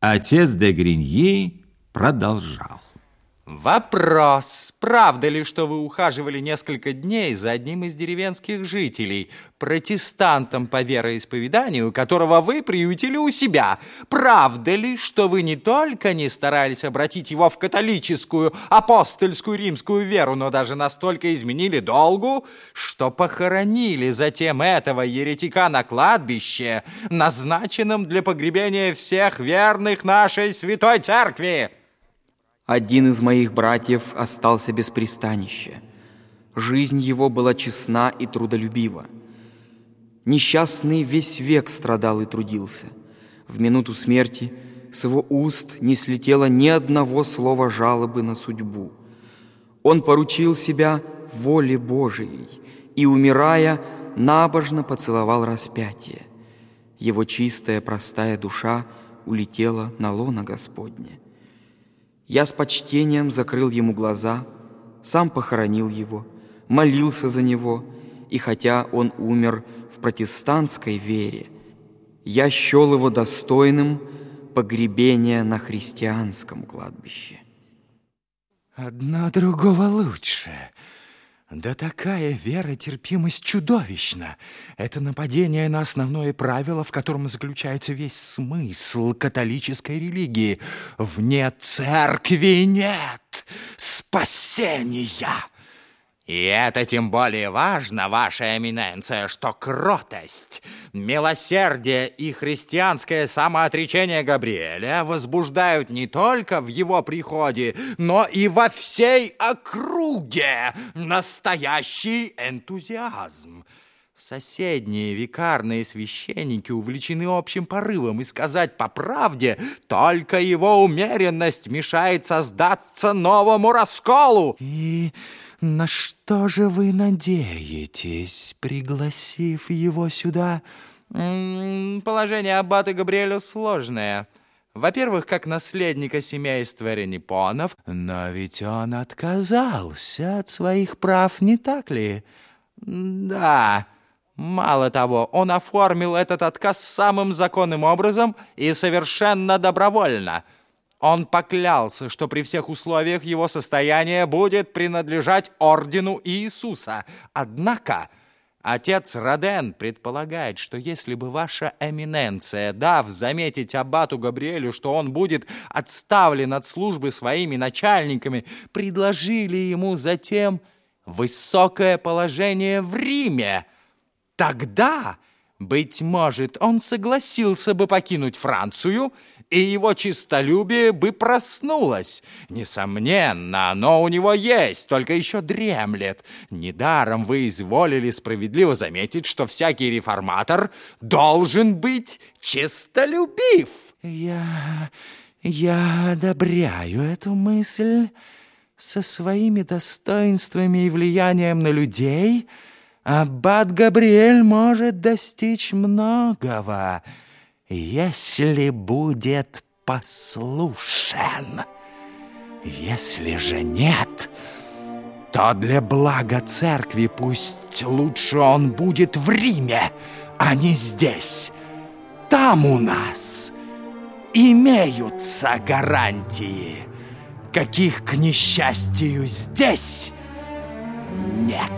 Отец де Гриньи продолжал. Вопрос. Правда ли, что вы ухаживали несколько дней за одним из деревенских жителей, протестантом по вероисповеданию, которого вы приютили у себя? Правда ли, что вы не только не старались обратить его в католическую, апостольскую римскую веру, но даже настолько изменили долгу, что похоронили затем этого еретика на кладбище, назначенном для погребения всех верных нашей святой церкви? Один из моих братьев остался без пристанища. Жизнь его была честна и трудолюбива. Несчастный весь век страдал и трудился. В минуту смерти с его уст не слетело ни одного слова жалобы на судьбу. Он поручил себя воле Божией и, умирая, набожно поцеловал распятие. Его чистая, простая душа улетела на лоно Господне. Я с почтением закрыл ему глаза, сам похоронил его, молился за него, и хотя он умер в протестантской вере, я счел его достойным погребения на христианском кладбище. Одна другого лучше. Да такая вера терпимость чудовищна. Это нападение на основное правило, в котором заключается весь смысл католической религии. Вне церкви нет спасения. И это тем более важно, ваша эминенция, что кротость, милосердие и христианское самоотречение Габриэля возбуждают не только в его приходе, но и во всей округе настоящий энтузиазм. Соседние викарные священники увлечены общим порывом, и сказать по правде, только его умеренность мешает создаться новому расколу. И на что же вы надеетесь, пригласив его сюда? Положение аббата Габриэля сложное. Во-первых, как наследника семейства Ренипонов, но ведь он отказался от своих прав, не так ли? Да. Мало того, он оформил этот отказ самым законным образом и совершенно добровольно. Он поклялся, что при всех условиях его состояние будет принадлежать ордену Иисуса. Однако отец Роден предполагает, что если бы ваша эминенция, дав заметить аббату Габриэлю, что он будет отставлен от службы своими начальниками, предложили ему затем высокое положение в Риме, Тогда, быть может, он согласился бы покинуть Францию, и его честолюбие бы проснулось. Несомненно, оно у него есть, только еще дремлет. Недаром вы изволили справедливо заметить, что всякий реформатор должен быть честолюбив. Я... я одобряю эту мысль со своими достоинствами и влиянием на людей — Аббат Габриэль может достичь многого, если будет послушен. Если же нет, то для блага церкви пусть лучше он будет в Риме, а не здесь. Там у нас имеются гарантии, каких, к несчастью, здесь нет.